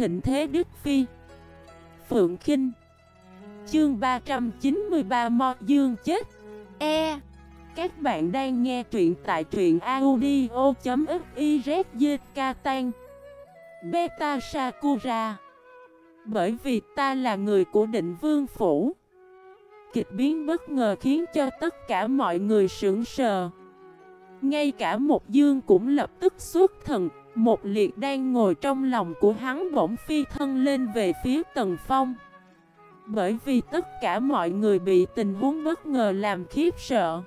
thịnh thế Đức Phi. Phượng Kinh. Chương 393 Mo Dương chết. E. Các bạn đang nghe truyện tại truyện audio.xyzk tan. Beta Sakura. Bởi vì ta là người của định vương phủ. Kịch biến bất ngờ khiến cho tất cả mọi người sững sờ. Ngay cả một dương cũng lập tức xuất thần. Một liệt đang ngồi trong lòng của hắn bỗng phi thân lên về phía tầng phong. Bởi vì tất cả mọi người bị tình huống bất ngờ làm khiếp sợ,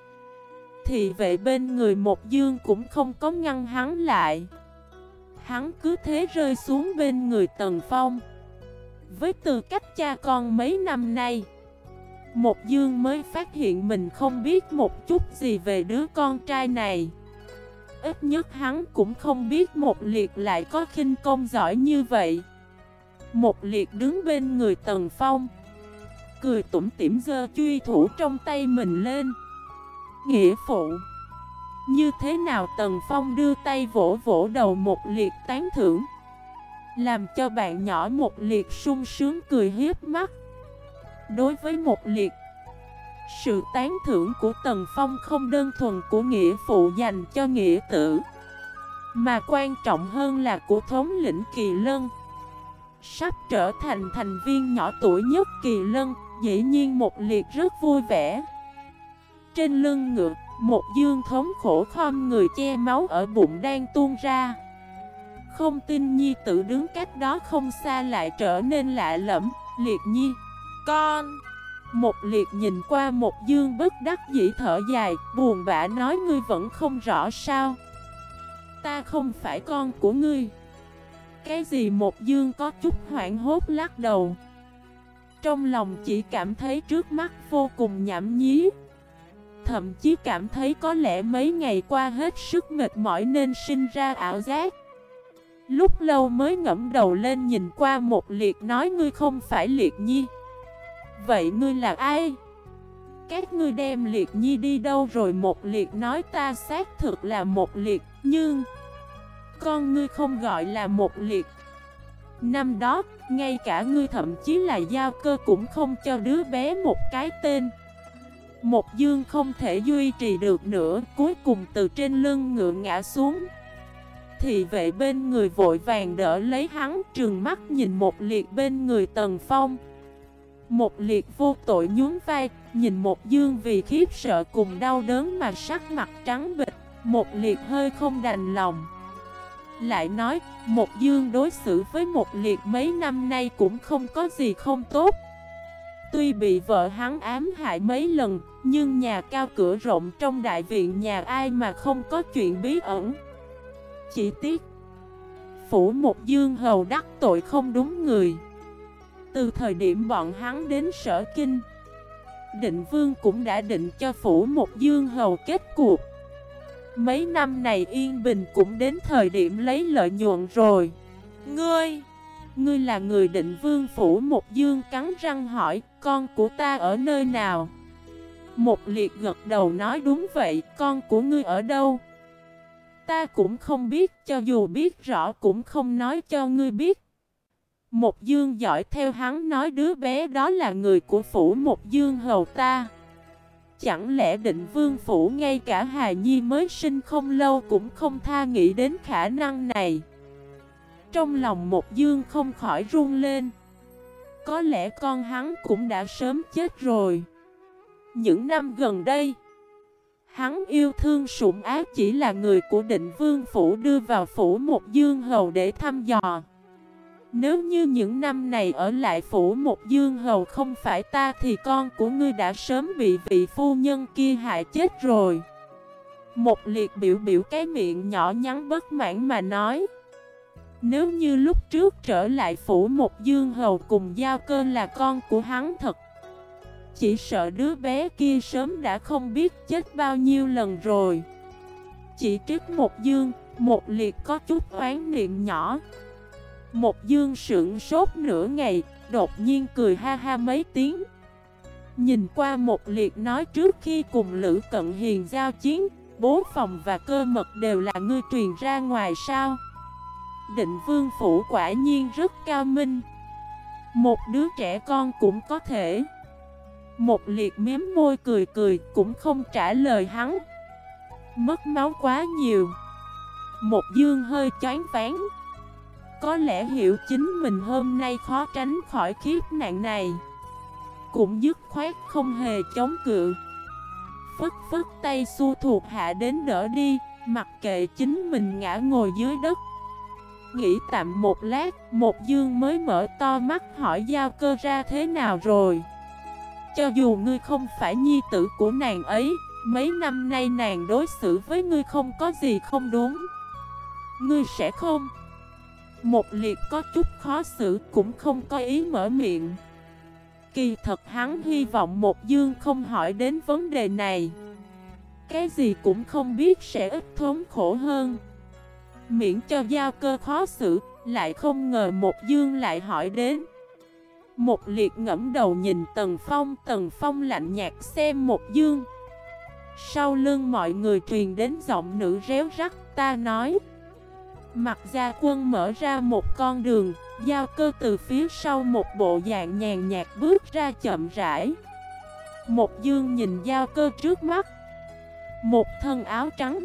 Thì vệ bên người một dương cũng không có ngăn hắn lại. Hắn cứ thế rơi xuống bên người Tần Phong. Với tư cách cha con mấy năm nay, Một dương mới phát hiện mình không biết một chút gì về đứa con trai này. Ít nhất hắn cũng không biết một liệt lại có khinh công giỏi như vậy. Một liệt đứng bên người Tần Phong, Cười tủm tỉm dơ truy thủ trong tay mình lên. Nghĩa phụ, như thế nào Tần Phong đưa tay vỗ vỗ đầu một liệt tán thưởng, Làm cho bạn nhỏ một liệt sung sướng cười hiếp mắt. Đối với một liệt sự tán thưởng của Tần Phong không đơn thuần của nghĩa phụ dành cho nghĩa tử, Mà quan trọng hơn là của thống lĩnh Kỳ Lân. Sắp trở thành thành viên nhỏ tuổi nhất Kỳ Lân, Dĩ nhiên một liệt rất vui vẻ. Trên lưng ngựa, một dương thống khổ khom người che máu ở bụng đang tuôn ra. Không tin nhi tử đứng cách đó không xa lại trở nên lạ lẫm, Liệt nhi, Con một liệt nhìn qua một dương bất đắc dĩ thở dài, Buồn bã nói, ngươi vẫn không rõ sao? Ta không phải con của ngươi. Cái gì một dương có chút hoảng hốt lắc đầu. Trong lòng chỉ cảm thấy trước mắt vô cùng nhảm nhí. Thậm chí cảm thấy có lẽ mấy ngày qua hết sức mệt mỏi nên sinh ra ảo giác. Lúc lâu mới ngẫm đầu lên nhìn qua một liệt, nói, ngươi không phải liệt nhi. Vậy ngươi là ai? Các ngươi đem liệt nhi đi đâu rồi? Một liệt nói ta xác thực là một liệt Nhưng Con ngươi không gọi là một liệt. Năm đó, ngay cả ngươi thậm chí là giao cơ cũng không cho đứa bé một cái tên. Một dương không thể duy trì được nữa Cuối cùng từ trên lưng ngựa ngã xuống. Thị vệ bên người vội vàng đỡ lấy hắn Trừng mắt nhìn một liệt bên người tần phong. Một liệt vô tội nhún vai Nhìn một dương vì khiếp sợ cùng đau đớn mà sắc mặt trắng bịch Một liệt hơi không đành lòng Lại nói Một dương đối xử với một liệt mấy năm nay cũng không có gì không tốt Tuy bị vợ hắn ám hại mấy lần, nhưng nhà cao cửa rộng trong đại viện nhà ai mà không có chuyện bí ẩn. Chỉ tiếc, phủ một dương hầu đắc tội không đúng người. Từ thời điểm bọn hắn đến sở kinh, định vương cũng đã định cho phủ một dương hầu kết cuộc. Mấy năm này yên bình cũng đến thời điểm lấy lợi nhuận rồi. Ngươi! Ngươi là người định vương phủ một dương cắn răng hỏi Con của ta ở nơi nào Một liệt gật đầu nói đúng vậy Con của ngươi ở đâu Ta cũng không biết Cho dù biết rõ cũng không nói cho ngươi biết một dương giỏi theo hắn nói đứa bé đó là người của phủ một dương hầu ta. Chẳng lẽ định vương phủ ngay cả Hà Nhi mới sinh không lâu cũng không tha nghĩ đến khả năng này? Trong lòng một dương không khỏi run lên. Có lẽ con hắn cũng đã sớm chết rồi. Những năm gần đây, Hắn yêu thương sủng ác chỉ là người của định vương phủ đưa vào phủ một dương hầu để thăm dò. Nếu như những năm này ở lại phủ một dương hầu không phải ta thì con của ngươi đã sớm bị vị phu nhân kia hại chết rồi. Một liệt biểu biểu cái miệng nhỏ nhắn bất mãn mà nói nếu như lúc trước trở lại phủ một dương hầu cùng giao cơn là con của hắn thật Chỉ sợ đứa bé kia sớm đã không biết chết bao nhiêu lần rồi. Chỉ trích một dương, một liệt có chút oán niệm nhỏ một dương sững sốt nửa ngày, đột nhiên cười ha ha mấy tiếng. Nhìn qua một liệt nói trước khi cùng Lữ Cận Hiền giao chiến Bố phòng và cơ mật đều là ngươi truyền ra ngoài sao? Định vương phủ quả nhiên rất cao minh. Một đứa trẻ con cũng có thể. Một liệt miếm môi cười cười cũng không trả lời hắn. Mất máu quá nhiều. Một dương hơi chán ván. Có lẽ hiểu chính mình hôm nay khó tránh khỏi kiếp nạn này. Cũng dứt khoát không hề chống cự. Phất phất tay xu thuộc hạ đến đỡ đi, Mặc kệ chính mình ngã ngồi dưới đất. Nghĩ tạm một lát, Một dương mới mở to mắt hỏi giao cơ ra thế nào rồi? Cho dù ngươi không phải nhi tử của nàng ấy, Mấy năm nay nàng đối xử với ngươi không có gì không đúng. Ngươi sẽ không một liệt có chút khó xử cũng không có ý mở miệng. Kỳ thật hắn hy vọng một dương không hỏi đến vấn đề này. Cái gì cũng không biết sẽ ít thốn khổ hơn. Miễn cho giao cơ khó xử, Lại không ngờ một dương lại hỏi đến. Một liệt ngẫm đầu nhìn Tần Phong Tần Phong lạnh nhạt xem một dương. Sau lưng mọi người truyền đến giọng nữ réo rắt, Ta nói Mặt gia quân mở ra một con đường, Giao cơ từ phía sau một bộ dạng nhàn nhạt bước ra chậm rãi. Một dương nhìn giao cơ trước mắt. Một thân áo trắng.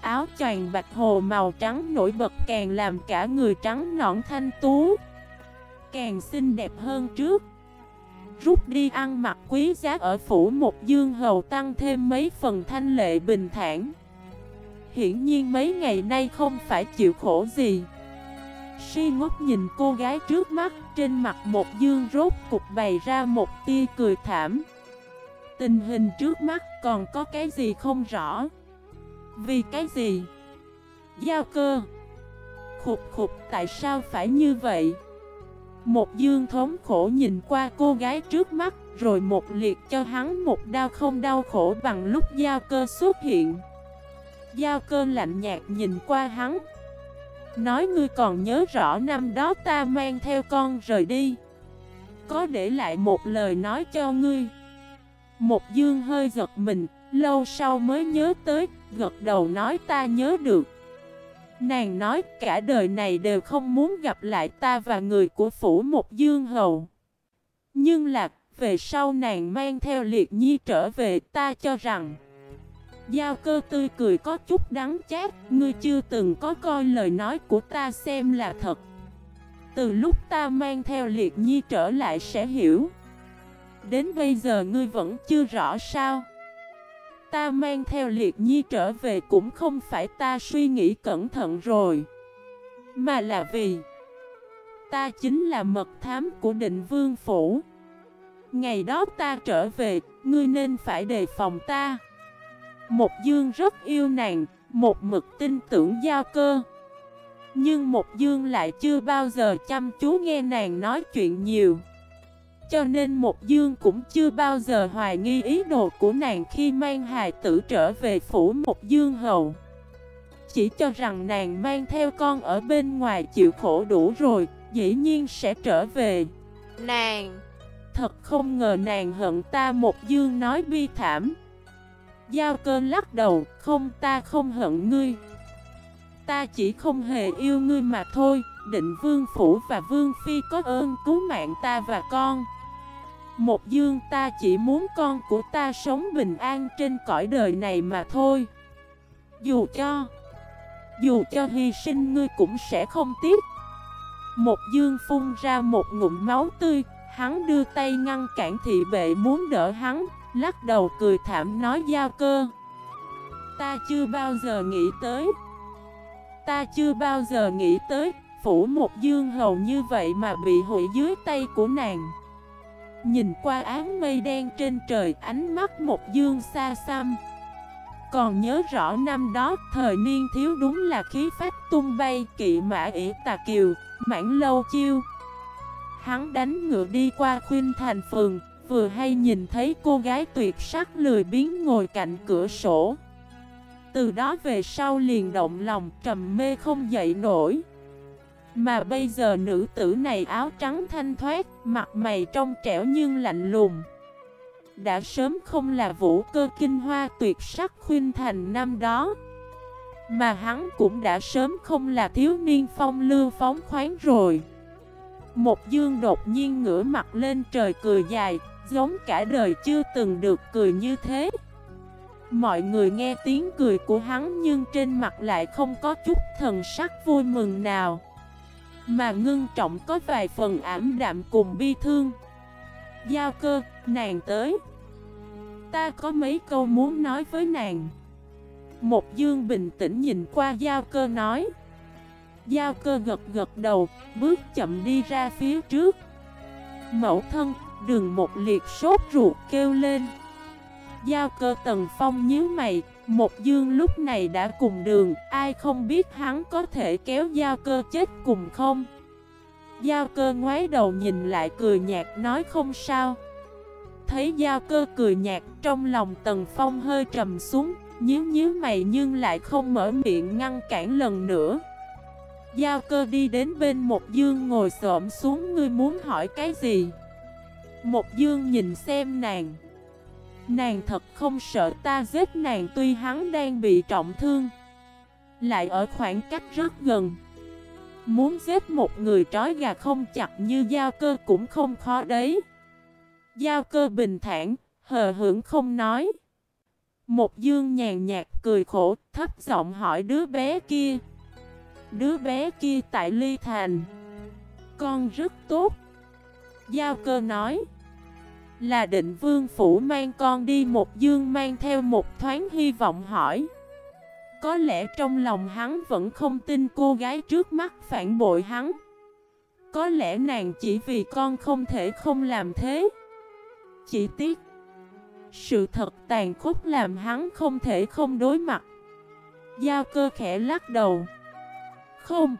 Áo choàng bạch hồ màu trắng nổi bật càng làm cả người trắng nõn thanh tú. Càng xinh đẹp hơn trước. Rút đi ăn mặc quý giá ở phủ một dương hầu tăng thêm mấy phần thanh lệ bình thản. Hiển nhiên mấy ngày nay không phải chịu khổ gì. Si ngốc nhìn cô gái trước mắt, Trên mặt một dương rốt cục bày ra một tia cười thảm. Tình hình trước mắt còn có cái gì không rõ? Vì cái gì? Giao cơ. Khục khục, tại sao phải như vậy? Một dương thống khổ nhìn qua cô gái trước mắt, Rồi một liệt cho hắn một đau không đau khổ bằng lúc giao cơ xuất hiện. Giao cơ lạnh nhạt nhìn qua hắn. Nói, ngươi còn nhớ rõ năm đó ta mang theo con rời đi. Có để lại một lời nói cho ngươi. Một dương hơi giật mình, Lâu sau mới nhớ tới, Gật đầu nói, ta nhớ được. Nàng nói, cả đời này đều không muốn gặp lại ta và người của phủ một dương hầu. Nhưng là, về sau nàng mang theo liệt nhi trở về, ta cho rằng Giao cơ tươi cười có chút đắng chát Ngươi chưa từng có coi lời nói của ta xem là thật. Từ lúc ta mang theo liệt nhi trở lại sẽ hiểu. Đến bây giờ ngươi vẫn chưa rõ sao. Ta mang theo liệt nhi trở về cũng không phải ta suy nghĩ cẩn thận rồi Mà là vì Ta chính là mật thám của định vương phủ. Ngày đó ta trở về, ngươi nên phải đề phòng ta một dương rất yêu nàng, một mực tin tưởng giao cơ. Nhưng một dương lại chưa bao giờ chăm chú nghe nàng nói chuyện nhiều. Cho nên một dương cũng chưa bao giờ hoài nghi ý đồ của nàng khi mang hài tử trở về phủ một dương hầu. Chỉ cho rằng nàng mang theo con ở bên ngoài chịu khổ đủ rồi, dĩ nhiên sẽ trở về. Nàng! Thật không ngờ nàng hận ta một dương nói bi thảm. Giao cơ lắc đầu, không ta không hận ngươi. Ta chỉ không hề yêu ngươi mà thôi. Định vương phủ và vương phi có ơn cứu mạng ta và con. Một dương ta chỉ muốn con của ta sống bình an trên cõi đời này mà thôi. Dù cho Dù cho hy sinh ngươi cũng sẽ không tiếc. Một dương phun ra một ngụm máu tươi Hắn đưa tay ngăn cản thị bệ muốn đỡ hắn. Lắc đầu cười thảm nói giao cơ. Ta chưa bao giờ nghĩ tới. Ta chưa bao giờ nghĩ tới. Phủ một dương hầu như vậy mà bị hủy dưới tay của nàng. Nhìn qua áng mây đen trên trời, ánh mắt một dương xa xăm. Còn nhớ rõ năm đó, thời niên thiếu đúng là khí phách tung bay, kỵ mã ỉ tà kiều Mãn lâu chiêu. Hắn đánh ngựa đi qua khuyên thành phường Vừa hay nhìn thấy cô gái tuyệt sắc lười biến ngồi cạnh cửa sổ. Từ đó về sau liền động lòng trầm mê không dậy nổi. Mà bây giờ nữ tử này áo trắng thanh thoát, Mặt mày trong trẻo nhưng lạnh lùng. Đã sớm không là vũ cơ kinh hoa tuyệt sắc khuyên thành năm đó. Mà hắn cũng đã sớm không là thiếu niên phong lưu phóng khoáng rồi. Một dương đột nhiên ngửa mặt lên trời cười dài. Giống cả đời chưa từng được cười như thế. Mọi người nghe tiếng cười của hắn nhưng trên mặt lại không có chút thần sắc vui mừng nào. Mà ngưng trọng có vài phần ảm đạm cùng bi thương. Giao cơ, nàng tới. Ta có mấy câu muốn nói với nàng. Một dương bình tĩnh nhìn qua giao cơ nói. Giao cơ gật gật đầu, bước chậm đi ra phía trước. Mẫu thân, đường một liệt sốt ruột kêu lên. Giao cơ tần phong nhíu mày, Một dương lúc này đã cùng đường, Ai không biết hắn có thể kéo giao cơ chết cùng không? Giao cơ ngoái đầu nhìn lại cười nhạt nói không sao. Thấy giao cơ cười nhạt trong lòng tần phong hơi trầm xuống, Nhíu nhíu mày nhưng lại không mở miệng ngăn cản lần nữa. Giao cơ đi đến bên một dương ngồi xổm xuống, Ngươi muốn hỏi cái gì? Một dương nhìn xem nàng. Nàng thật không sợ ta giết nàng tuy hắn đang bị trọng thương. Lại ở khoảng cách rất gần. Muốn giết một người trói gà không chặt như giao cơ cũng không khó đấy. Giao cơ bình thản, hờ hưởng không nói. Một dương nhàn nhạt cười khổ, thấp giọng hỏi đứa bé kia. Đứa bé kia tại Ly Thành. Con rất tốt. Giao cơ nói là định vương phủ mang con đi một dương mang theo một thoáng hy vọng hỏi. Có lẽ trong lòng hắn vẫn không tin cô gái trước mắt phản bội hắn. Có lẽ nàng chỉ vì con không thể không làm thế. Chỉ tiếc, Sự thật tàn khốc làm hắn không thể không đối mặt. Giao cơ khẽ lắc đầu. Không,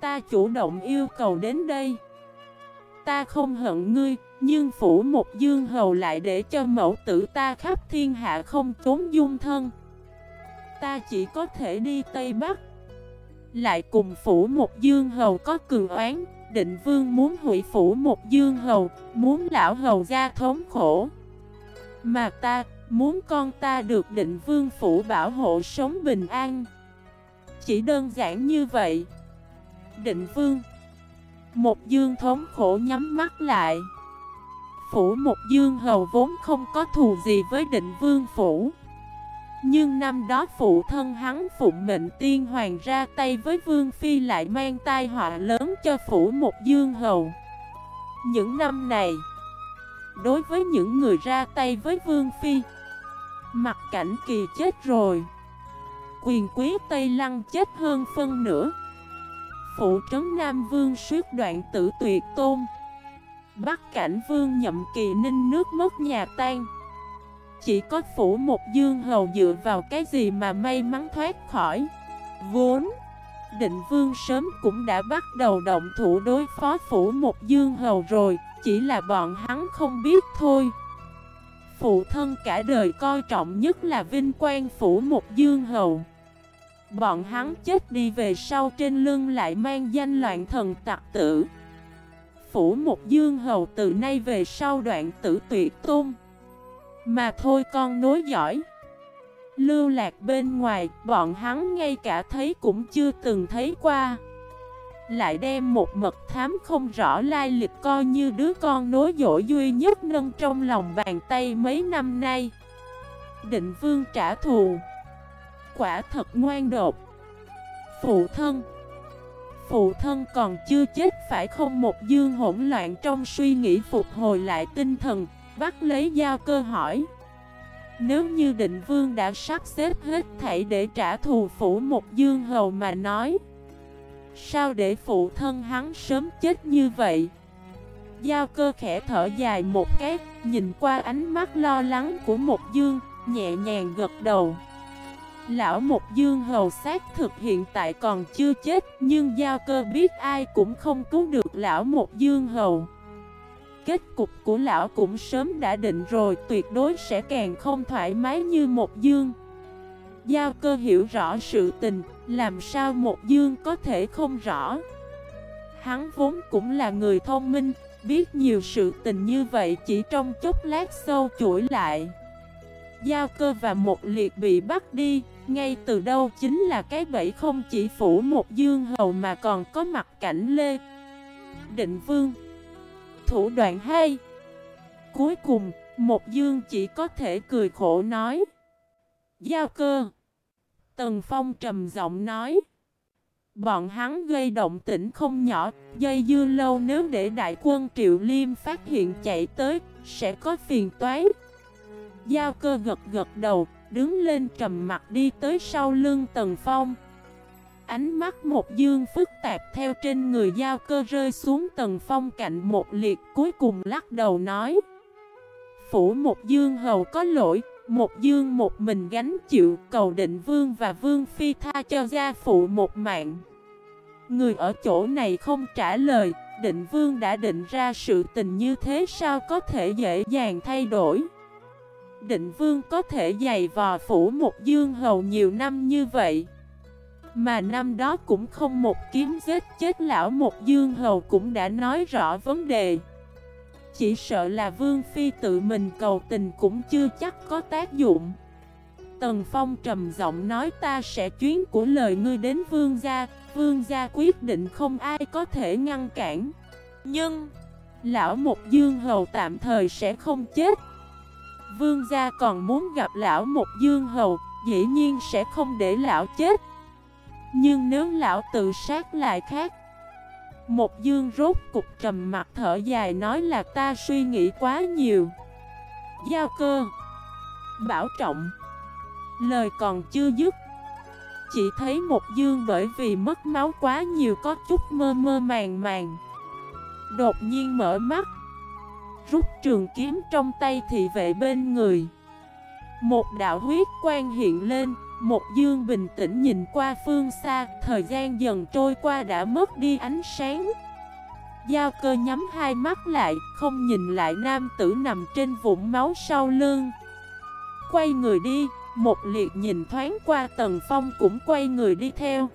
Ta chủ động yêu cầu đến đây. Ta không hận ngươi, nhưng phủ một dương hầu lại để cho mẫu tử ta khắp thiên hạ không trốn dung thân. Ta chỉ có thể đi Tây Bắc. Lại cùng phủ một dương hầu có cường oán, Định vương muốn hủy phủ một dương hầu, Muốn lão hầu ra thống khổ. Mà ta, muốn con ta được định vương phủ bảo hộ sống bình an. Chỉ đơn giản như vậy, Định vương một dương thống khổ nhắm mắt lại. Phủ một dương hầu vốn không có thù gì với định vương phủ. Nhưng năm đó phụ thân hắn phụng mệnh tiên hoàng ra tay với vương phi lại mang tai họa lớn cho phủ một dương hầu. Những năm này, Đối với những người ra tay với vương phi, Mặt cảnh kỳ chết rồi. Quyền quý Tây Lăng chết hơn phân nửa. Phụ trấn Nam Vương suýt đoạn tử tuyệt tôn. Bắc cảnh vương nhậm kỳ ninh nước mất nhà tan. Chỉ có phủ một dương hầu dựa vào cái gì mà may mắn thoát khỏi? Vốn, Định vương sớm cũng đã bắt đầu động thủ đối phó phủ một dương hầu rồi, Chỉ là bọn hắn không biết thôi. Phụ thân cả đời coi trọng nhất là vinh quang phủ một dương hầu. Bọn hắn chết đi về sau trên lưng lại mang danh loạn thần tặc tử. Phủ một dương hầu từ nay về sau đoạn tử tuyệt tôn. Mà thôi con nối giỏi Lưu lạc bên ngoài, bọn hắn ngay cả thấy cũng chưa từng thấy qua. Lại đem một mật thám không rõ lai lịch coi như đứa con nối dỗi duy nhất nâng trong lòng bàn tay mấy năm nay. Định vương trả thù. Quả thật ngoan đột Phụ thân Phụ thân còn chưa chết, phải không? Một dương hỗn loạn trong suy nghĩ phục hồi lại tinh thần, Bắt lấy dao cơ hỏi. Nếu như định vương đã sắp xếp hết thảy để trả thù phủ một dương hầu mà nói, Sao để phụ thân hắn sớm chết như vậy? Giao cơ khẽ thở dài một cái, Nhìn qua ánh mắt lo lắng của một dương, Nhẹ nhàng gật đầu. Lão Mục Dương Hầu xác thực hiện tại còn chưa chết, Nhưng Giao Cơ biết ai cũng không cứu được Lão Mục Dương Hầu. Kết cục của Lão cũng sớm đã định rồi, Tuyệt đối sẽ càng không thoải mái như một Dương. Giao Cơ hiểu rõ sự tình, Làm sao một Dương có thể không rõ? Hắn vốn cũng là người thông minh, Biết nhiều sự tình như vậy chỉ trong chốc lát sâu chuỗi lại. Giao cơ và một liệt bị bắt đi ngay từ đâu chính là cái bẫy không chỉ phủ một dương hầu mà còn có mặt cảnh Lê Định Vương. Thủ đoạn hay Cuối cùng, một dương chỉ có thể cười khổ nói. Giao cơ. Tần Phong trầm giọng nói. Bọn hắn gây động tĩnh không nhỏ Dây dưa lâu nếu để đại quân Triệu Liêm phát hiện chạy tới Sẽ có phiền toái. Giao cơ gật gật đầu Đứng lên trầm mặt đi tới sau lưng Tần Phong. Ánh mắt một dương phức tạp theo trên người giao cơ rơi xuống Tần Phong cạnh một liệt Cuối cùng lắc đầu nói. Phủ một dương hầu có lỗi, một dương một mình gánh chịu cầu định vương và vương phi tha cho gia phụ một mạng. Người ở chỗ này không trả lời, Định vương đã định ra sự tình như thế sao có thể dễ dàng thay đổi? Định vương có thể dày vò phủ một dương hầu nhiều năm như vậy. Mà năm đó cũng không một kiếm giết chết lão một dương hầu cũng đã nói rõ vấn đề. Chỉ sợ là Vương Phi tự mình cầu tình cũng chưa chắc có tác dụng. Tần Phong trầm giọng nói ta sẽ chuyến của lời ngươi đến Vương gia Vương gia quyết định không ai có thể ngăn cản. Nhưng, Lão Một Dương Hầu tạm thời sẽ không chết. Vương gia còn muốn gặp Lão Một Dương Hầu, Dĩ nhiên sẽ không để Lão chết. Nhưng nếu Lão tự sát lại khác, một dương rốt cục trầm mặt thở dài nói là ta suy nghĩ quá nhiều. Giao cơ, Bảo trọng, Lời còn chưa dứt, Chỉ thấy một dương bởi vì mất máu quá nhiều có chút mơ mơ màng màng. Đột nhiên mở mắt Rút trường kiếm trong tay thị vệ bên người Một đạo huyết quang hiện lên một dương bình tĩnh nhìn qua phương xa, thời gian dần trôi qua đã mất đi ánh sáng. Giao cơ nhắm hai mắt lại, không nhìn lại nam tử nằm trên vũng máu sau lưng. Quay người đi, một liệt nhìn thoáng qua Tần Phong cũng quay người đi theo.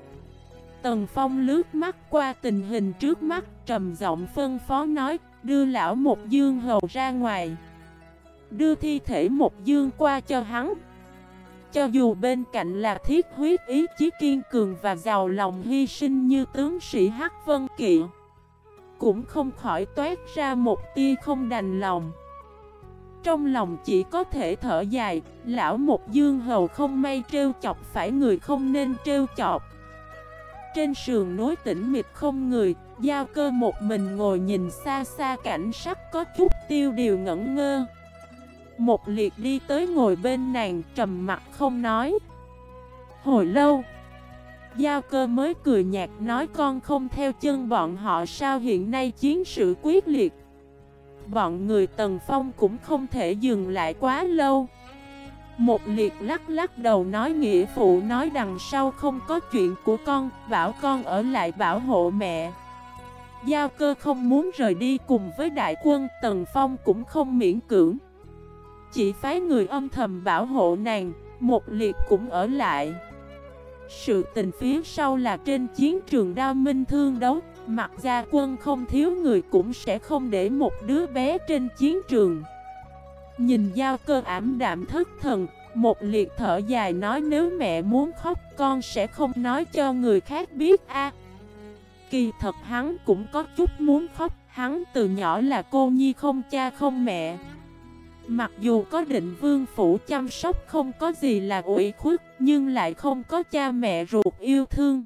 Tần Phong lướt mắt qua tình hình trước mắt, trầm giọng phân phó nói, đưa lão một dương hầu ra ngoài. Đưa thi thể một dương qua cho hắn. Cho dù bên cạnh là thiết huyết ý chí kiên cường và giàu lòng hy sinh như tướng sĩ Hắc Vân Kỵ, Cũng không khỏi toát ra một tia không đành lòng Trong lòng chỉ có thể thở dài, Lão một dương hầu không may trêu chọc phải người không nên trêu chọc Trên sườn núi tĩnh mịch không người Giao cơ một mình ngồi nhìn xa xa cảnh sắc có chút tiêu điều ngẩn ngơ. Một liệt đi tới ngồi bên nàng trầm mặt không nói. Hồi lâu, Giao cơ mới cười nhạt nói con không theo chân bọn họ sao hiện nay chiến sự quyết liệt. Bọn người Tần Phong cũng không thể dừng lại quá lâu. Một liệt lắc lắc đầu nói nghĩa phụ nói đằng sau không có chuyện của con, Bảo con ở lại bảo hộ mẹ. Giao cơ không muốn rời đi cùng với đại quân Tần Phong cũng không miễn cưỡng chỉ phái người âm thầm bảo hộ nàng, một liệt cũng ở lại. Sự tình phía sau là trên chiến trường đao minh thương đấu, mặt gia quân không thiếu người cũng sẽ không để một đứa bé trên chiến trường. Nhìn giao cơ ảm đạm thất thần, một liệt thở dài nói nếu mẹ muốn khóc con sẽ không nói cho người khác biết a. Kỳ thật hắn cũng có chút muốn khóc, hắn từ nhỏ là cô nhi không cha không mẹ. Mặc dù có định vương phủ chăm sóc không có gì là ủy khuất Nhưng lại không có cha mẹ ruột yêu thương.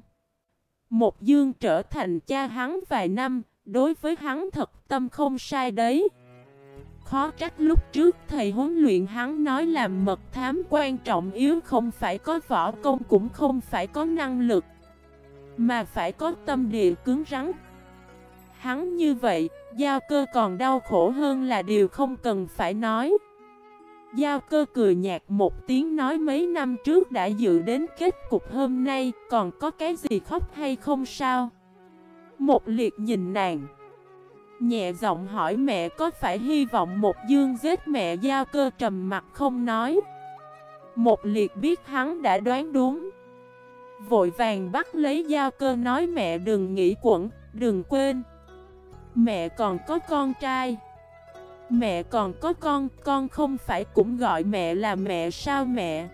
Một dương trở thành cha hắn vài năm Đối với hắn thật tâm không sai đấy. Khó trách lúc trước thầy huấn luyện hắn nói làm mật thám quan trọng yếu không phải có võ công cũng không phải có năng lực. Mà phải có tâm địa cứng rắn Hắn như vậy, giao cơ còn đau khổ hơn là điều không cần phải nói. Giao cơ cười nhạt một tiếng nói mấy năm trước đã dự đến kết cục hôm nay, còn có cái gì khóc hay không sao? Một liệt nhìn nàng. Nhẹ giọng hỏi mẹ có phải hy vọng một dương giết mẹ giao cơ trầm mặt không nói. Một liệt biết hắn đã đoán đúng. Vội vàng bắt lấy dao cơ nói mẹ đừng nghĩ quẩn, đừng quên. Mẹ còn có con trai Mẹ còn có con Con không phải cũng gọi mẹ là mẹ sao mẹ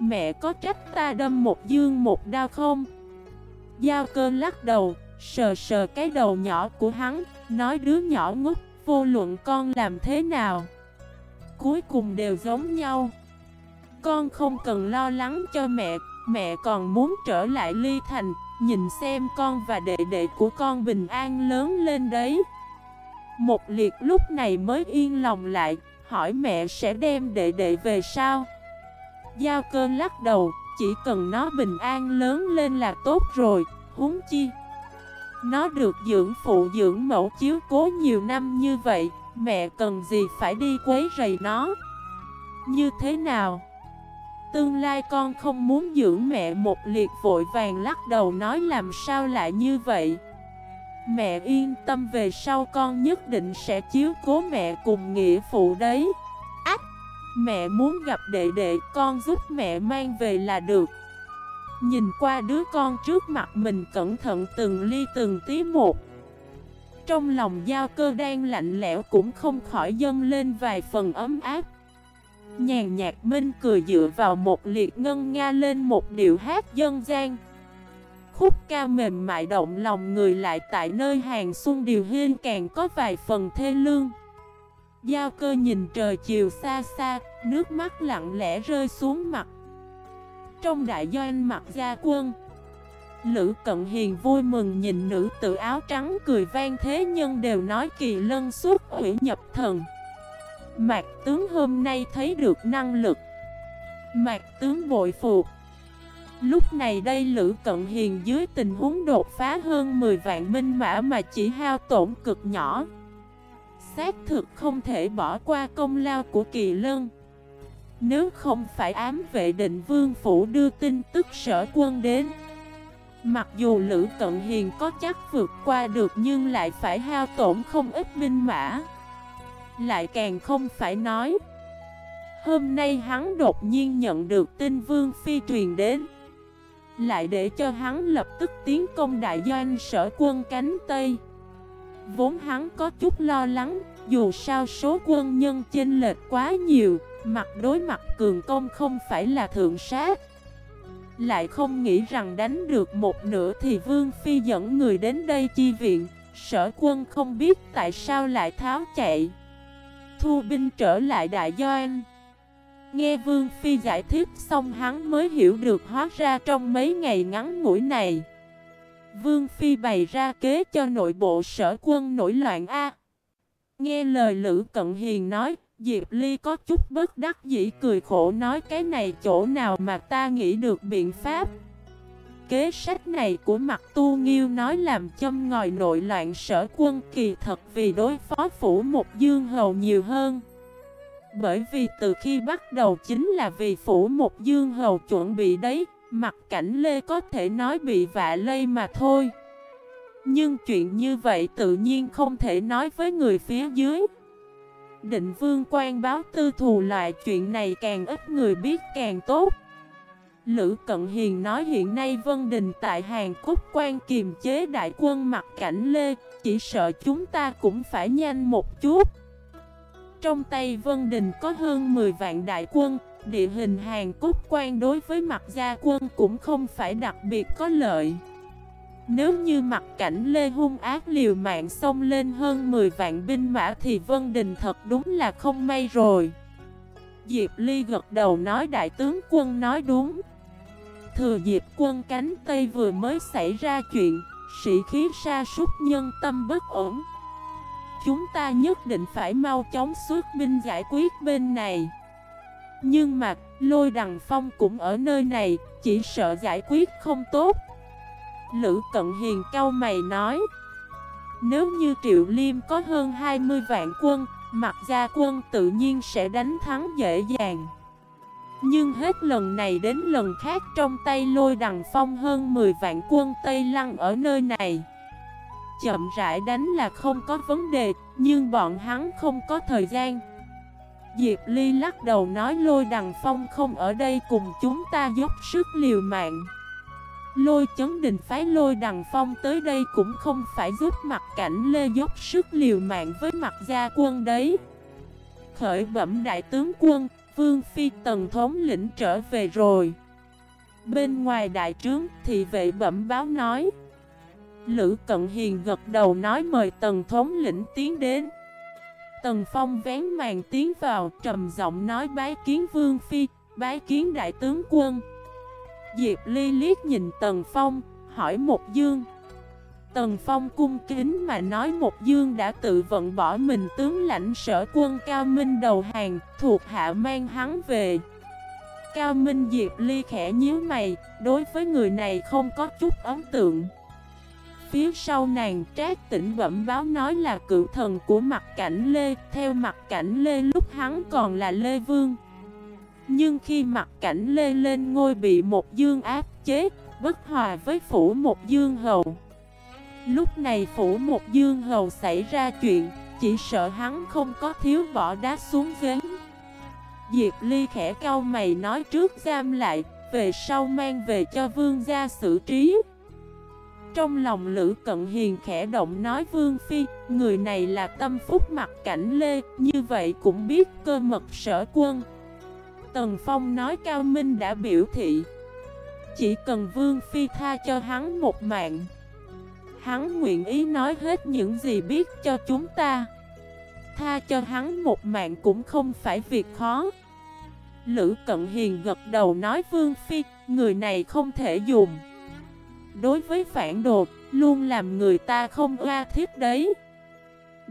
Mẹ có trách ta đâm một dương một đau không? Giao cơ lắc đầu, sờ sờ cái đầu nhỏ của hắn, nói đứa nhỏ ngốc, vô luận con làm thế nào. Cuối cùng đều giống nhau. Con không cần lo lắng cho mẹ, mẹ còn muốn trở lại ly thành, nhìn xem con và đệ đệ của con bình an lớn lên đấy. Một liệt lúc này mới yên lòng lại, hỏi mẹ sẽ đem đệ đệ về sao? Giao cơ lắc đầu, chỉ cần nó bình an lớn lên là tốt rồi, huống chi. Nó được dưỡng phụ dưỡng mẫu chiếu cố nhiều năm như vậy, mẹ cần gì phải đi quấy rầy nó? Như thế nào? Tương lai con không muốn dưỡng mẹ một liệt vội vàng lắc đầu nói làm sao lại như vậy. Mẹ yên tâm về sau con nhất định sẽ chiếu cố mẹ cùng nghĩa phụ đấy. Ách, Mẹ muốn gặp đệ đệ con giúp mẹ mang về là được. Nhìn qua đứa con trước mặt mình cẩn thận từng ly từng tí một. Trong lòng giao cơ đang lạnh lẽo cũng không khỏi dâng lên vài phần ấm áp. Nhàn nhạc minh cười dựa vào một liệt ngân nga lên một điệu hát dân gian. Khúc ca mềm mại động lòng người lại tại nơi hàng xuân điều hiên càng có vài phần thê lương. Giao cơ nhìn trời chiều xa xa, nước mắt lặng lẽ rơi xuống mặt. Trong đại doanh mặt gia quân Lữ Cận Hiền vui mừng nhìn nữ tử áo trắng cười vang thế nhân đều nói kỳ lân suốt hủy nhập thần. Mạc tướng hôm nay thấy được năng lực. Mạc tướng bội phục Lúc này đây Lữ Cận Hiền dưới tình huống đột phá hơn 10 vạn minh mã mà chỉ hao tổn cực nhỏ. Xác thực không thể bỏ qua công lao của Kỳ Lân. Nếu không phải ám vệ định vương phủ đưa tin tức sở quân đến, Mặc dù Lữ Cận Hiền có chắc vượt qua được nhưng lại phải hao tổn không ít minh mã lại càng không phải nói. Hôm nay hắn đột nhiên nhận được tin Vương Phi truyền đến. Lại để cho hắn lập tức tiến công đại doanh sở quân cánh Tây. Vốn hắn có chút lo lắng, Dù sao số quân nhân chênh lệch quá nhiều, Mặt đối mặt cường công không phải là thượng sát. Lại không nghĩ rằng đánh được một nửa thì Vương Phi dẫn người đến đây chi viện, Sở quân không biết tại sao lại tháo chạy thu binh trở lại đại doanh. Nghe Vương Phi giải thích xong hắn mới hiểu được hóa ra trong mấy ngày ngắn ngủi này, Vương Phi bày ra kế cho nội bộ sở quân nổi loạn A. Nghe lời Lữ Cận Hiền nói, Diệp Ly có chút bất đắc dĩ cười khổ nói cái này chỗ nào mà ta nghĩ được biện pháp kế sách này của mặt tu nghiêu nói làm châm ngòi nội loạn sở quân kỳ thật vì đối phó phủ một dương hầu nhiều hơn. Bởi vì từ khi bắt đầu chính là vì phủ một dương hầu chuẩn bị đấy, mặt cảnh lê có thể nói bị vạ lây mà thôi. Nhưng chuyện như vậy tự nhiên không thể nói với người phía dưới. Định vương quan báo tư thù loại chuyện này càng ít người biết càng tốt. Lữ Cận Hiền nói hiện nay Vân Đình tại Hàn Quốc quan kiềm chế đại quân mặt cảnh Lê, chỉ sợ chúng ta cũng phải nhanh một chút. Trong tay Vân Đình có hơn 10 vạn đại quân, địa hình Hàn Quốc quan đối với mặt gia quân cũng không phải đặc biệt có lợi. Nếu như mặt cảnh Lê hung ác liều mạng xông lên hơn 10 vạn binh mã thì Vân Đình thật đúng là không may rồi. Diệp Ly gật đầu nói đại tướng quân nói đúng. Thừa Diệp quân cánh Tây vừa mới xảy ra chuyện, sĩ khí sa sút nhân tâm bất ổn. Chúng ta nhất định phải mau chóng xuất binh giải quyết bên này. Nhưng mà, lôi đằng phong cũng ở nơi này, chỉ sợ giải quyết không tốt. Lữ Cận Hiền cao mày nói, nếu như Triệu Liêm có hơn 20 vạn quân, mặt gia quân tự nhiên sẽ đánh thắng dễ dàng. Nhưng hết lần này đến lần khác trong tay lôi đằng phong hơn 10 vạn quân Tây Lăng ở nơi này. Chậm rãi đánh là không có vấn đề, nhưng bọn hắn không có thời gian. Diệp Ly lắc đầu nói lôi đằng phong không ở đây cùng chúng ta dốc sức liều mạng. Lôi chấn đình phái lôi đằng phong tới đây cũng không phải giúp mặt cảnh lê dốc sức liều mạng với mặt gia quân đấy. Khởi bẩm đại tướng quân, Vương Phi Tần thống lĩnh trở về rồi. Bên ngoài đại trướng thì vệ bẩm báo nói. Lữ Cận Hiền gật đầu nói mời Tần thống lĩnh tiến đến. Tần Phong vén màn tiến vào trầm giọng nói bái kiến Vương Phi, Bái kiến đại tướng quân. Diệp Ly liếc nhìn Tần Phong, Hỏi một dương. Tần Phong cung kính mà nói một dương đã tự vận bỏ mình tướng lãnh sở quân Cao Minh đầu hàng, Thuộc hạ mang hắn về. Cao Minh Diệp Ly khẽ nhíu mày, Đối với người này không có chút ấn tượng. Phía sau nàng, trác tỉnh bẩm báo nói là cựu thần của mặt cảnh Lê, Theo mặt cảnh Lê lúc hắn còn là Lê Vương. Nhưng khi mặt cảnh Lê lên ngôi bị một dương áp chế Bất hòa với phủ một dương hầu. Lúc này phủ một dương hầu xảy ra chuyện, Chỉ sợ hắn không có thiếu bỏ đá xuống giếng. Diệp Ly khẽ cau mày nói trước giam lại, Về sau mang về cho vương gia xử trí. Trong lòng Lữ Cận Hiền khẽ động nói Vương Phi, Người này là tâm phúc mặt cảnh Lê, Như vậy cũng biết cơ mật sở quân. Tần Phong nói Cao Minh đã biểu thị, Chỉ cần Vương Phi tha cho hắn một mạng, Hắn nguyện ý nói hết những gì biết cho chúng ta. Tha cho hắn một mạng cũng không phải việc khó. Lữ Cận Hiền gật đầu nói Vương Phi, Người này không thể dùng. Đối với phản đồ, Luôn làm người ta không oa thiết đấy.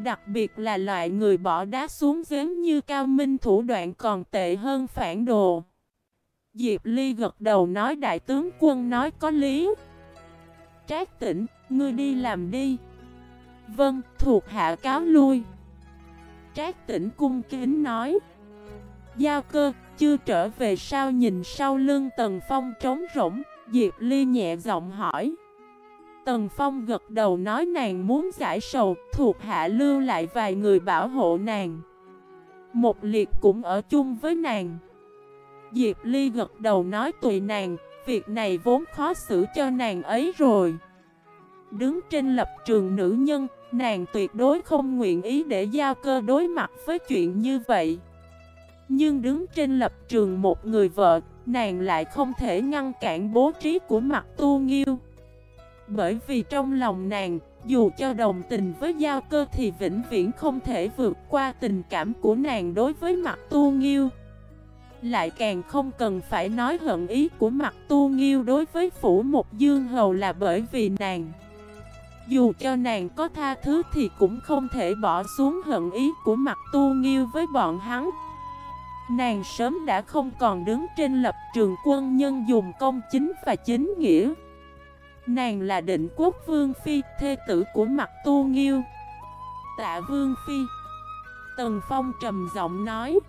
Đặc biệt là loại người bỏ đá xuống giếng như cao minh thủ đoạn còn tệ hơn phản đồ. Diệp Ly gật đầu nói đại tướng quân nói có lý. Trác tỉnh, ngươi đi làm đi. Vâng, thuộc hạ cáo lui. Trác tỉnh cung kính nói. Giao cơ, chưa trở về sao nhìn sau lưng Tần Phong trống rỗng? Diệp Ly nhẹ giọng hỏi. Tần Phong gật đầu nói nàng muốn giải sầu, Thuộc hạ lưu lại vài người bảo hộ nàng. Một liệt cũng ở chung với nàng. Diệp Ly gật đầu nói tùy nàng, Việc này vốn khó xử cho nàng ấy rồi. Đứng trên lập trường nữ nhân, Nàng tuyệt đối không nguyện ý để giao cơ đối mặt với chuyện như vậy. Nhưng đứng trên lập trường một người vợ, Nàng lại không thể ngăn cản bố trí của mặt tu nghiêu. Bởi vì trong lòng nàng, Dù cho đồng tình với giao cơ thì vĩnh viễn không thể vượt qua tình cảm của nàng đối với mặt tu nghiêu. Lại càng không cần phải nói hận ý của mặt tu nghiêu đối với phủ một dương hầu là bởi vì nàng. Dù cho nàng có tha thứ thì cũng không thể bỏ xuống hận ý của mặt tu nghiêu với bọn hắn. Nàng sớm đã không còn đứng trên lập trường quân nhân dùng công chính và chính nghĩa. Nàng là định quốc vương phi, thê tử của mặt tu nghiêu. Tạ vương phi. Tần Phong trầm giọng nói.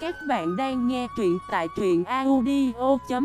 Các bạn đang nghe truyện tại truyện audio.fif